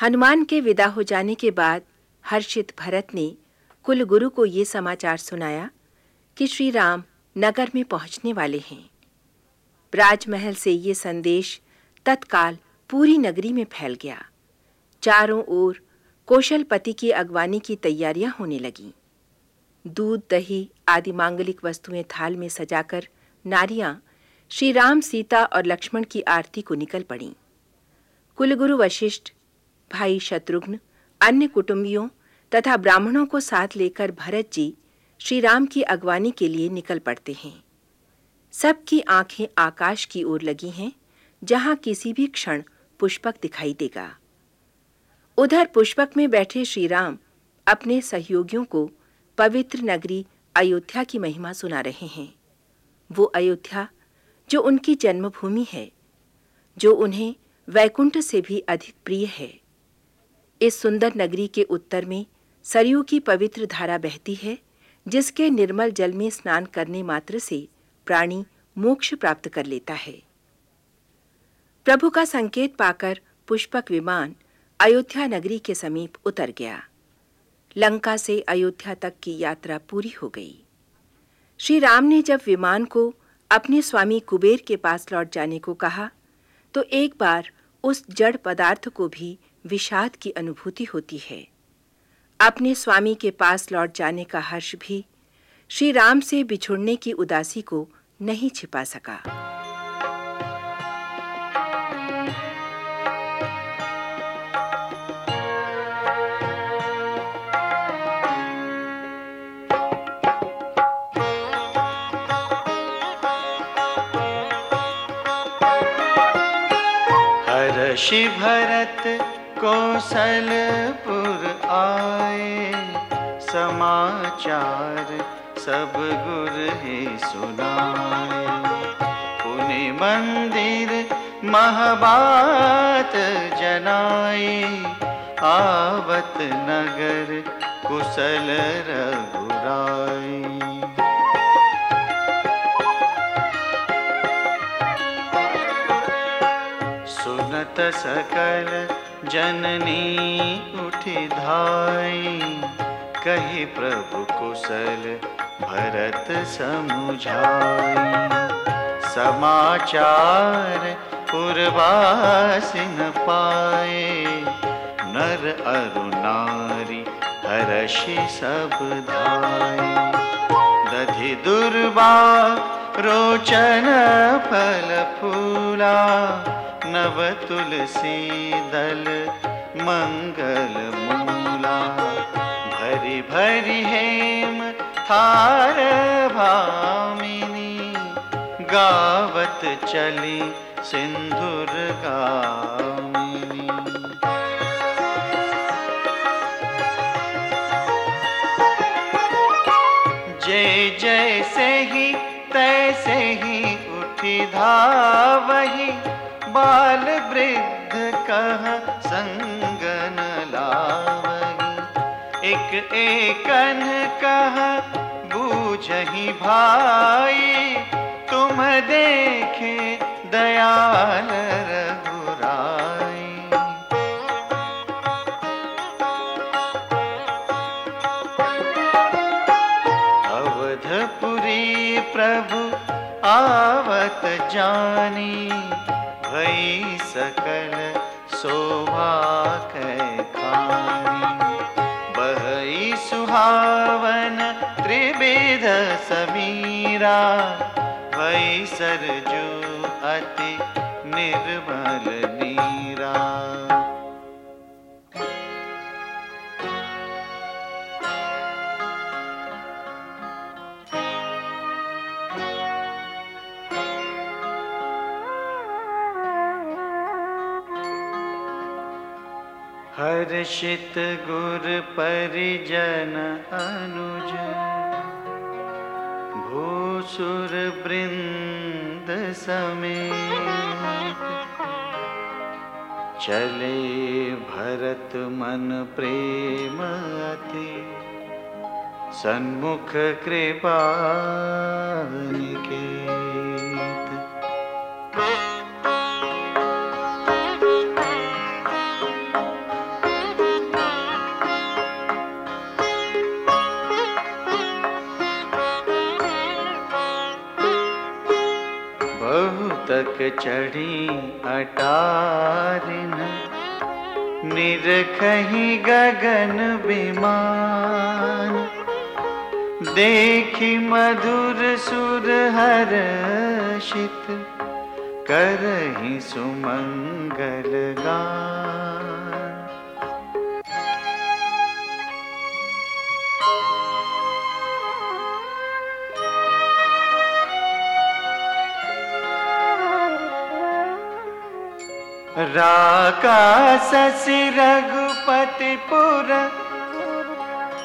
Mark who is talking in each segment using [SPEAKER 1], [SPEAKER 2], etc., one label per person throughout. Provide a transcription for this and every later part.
[SPEAKER 1] हनुमान के विदा हो जाने के बाद हर्षित भरत ने कुल गुरु को ये समाचार सुनाया कि श्री राम नगर में पहुँचने वाले हैं। राजमहल से ये संदेश तत्काल पूरी नगरी में फैल गया। चारों ओर कौशलपति की अगवानी की तैयारियाँ होने लगीं। दूध, दही आदि मांगलिक वस्तुएँ थाल में सजाकर नारियाँ श्री राम सीता और लक्ष्मण की आरती को निकल पड़ी। कुलगुरु वशिष्ठ भाई शत्रुघ्न, अन्य कुटुंबियों तथा ब्राह्मणों को साथ लेकर भरत जी श्री राम की अगवानी के लिए निकल पड़ते हैं। सबकी आँखें आकाश की ओर लगी हैं, जहाँ किसी भी क्षण पुष्पक दिखाई देगा। उधर पुष्पक में बैठे श्री राम अपने सहयोगियों को पवित्र नगरी अयोध्या की महिमा सुना रहे हैं। वो अयोध्या, जो उनकी जन्मभूमि है, जो उन्हें वैकुंठ से भी अधिक प्रिय है। इस सुंदर नगरी के उत्तर में सरयू की पवित्र धारा बहती है, जिसके निर्मल जल में स्नान करने मात्र से प्राणी मोक्ष प्राप्त कर लेता है। प्रभु का संकेत पाकर पुष्पक विमान अयोध्या नगरी के समीप उतर गया। लंका से अयोध्या तक की यात्रा पूरी हो गई। श्री राम ने जब विमान को अपने स्वामी कुबेर के पास लौट जाने को कहा तो एक बार उस जड़ पदार्थ को भी विषाद की अनुभूति होती है। अपने स्वामी के पास लौट जाने का हर्ष भी श्री राम से बिछुड़ने की उदासी को नहीं छिपा सका।
[SPEAKER 2] ऋषि भरत कौशलपुर आए, समाचार सब गुर ही सुनाए। पुण्य मंदिर महबात जनाए आवत नगर कुशल रघुराई सुनत सकल जननी उठी धाई, कही प्रभु कुशल भरत समुझाई। समाचार पूर्वासिन पाए, नर अरु नारी हर्षि सब धाई दधि दुर्बा रोचन फल फूला नव तुलसी दल, मंगल मूला। भरी भरी हेम थार भामिनी, गावत चली सिंधुर गामिनी। जय जैसे ही तैसे ही उठी धावही बाल वृद्ध कह संगन लावही एक एकन कह बूझही भाई? तुम देखे दयाल अवधपुरी प्रभु आवत जानी। भई सकल शोभा खानी बहई सुहावन त्रिविध समीरा। भई सरजू अति निर्मल नीरा। हर्षित गुर परिजन अनुज। भूसुर वृंद समेत। चले भरत मन प्रेम सन्मुख कृपा निकेत चढ़ी अटारिन निरखही गगन विमान। देखी मधुर सुर हर्षित। करही सुमंगल गान। राकासि रघुपतिपुर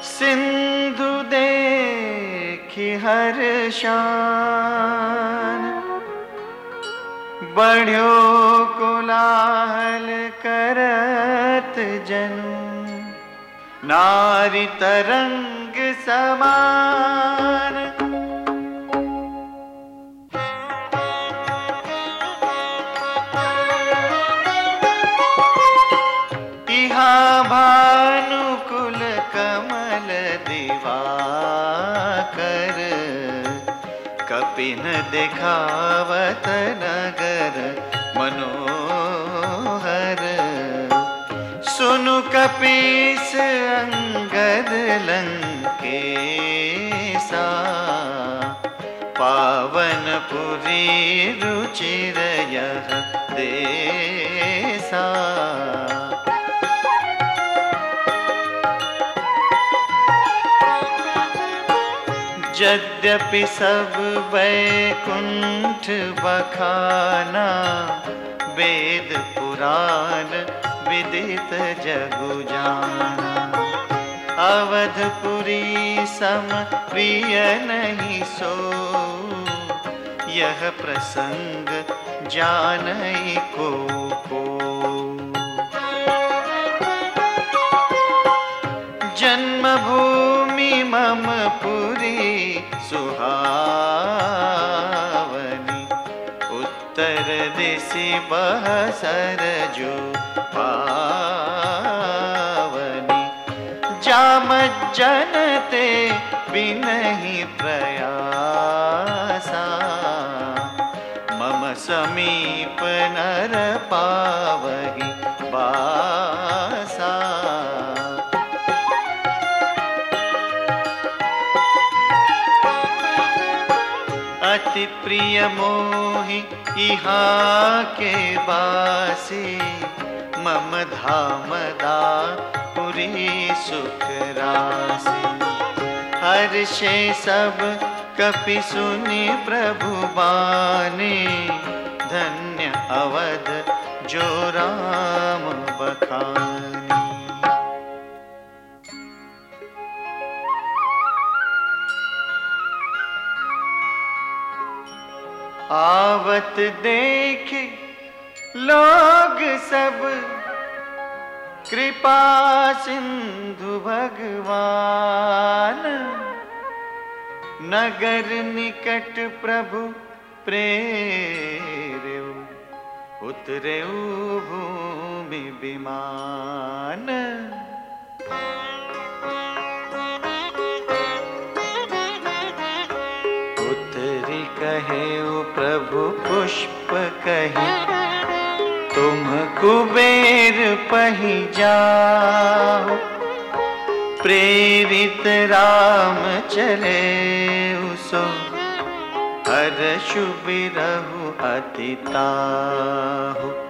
[SPEAKER 2] सिंधु देखि हर्षान बढ़्यो कोलाहल करत जनु नारी तरंग समान। कमल दिवाकर कपिन दिखावत नगर मनोहर। सुनु कपीस अंगद लंकेसा पावनपुरी रुचिर यह देसा। यद्यपि सब वैकुंठ बखाना, वेद पुराण विदित जगु जाना। अवधपुरी सम प्रिय नहीं सो, यह प्रसंग जानई को को। बह सरजू पावनी। जाम जनते बिनहि प्रयासा। मम समीप नर पावहि बासा। अति प्रिय मोहि इहाँ के बासी। मम धाम दा पुरी सुख राशि हर्षे सब कपि सुनि प्रभु बानी। धन्य अवध जो राम बखानी। आवत देख लोग सब। कृपा सिंधु भगवान। नगर निकट प्रभु प्रेर उतरे भूमि विमान। उतरी हो प्रभु पुष्प कही तुम कुबेर पही जाओ। प्रेरित राम चले उसो, हर शुभ रहु अतिताहु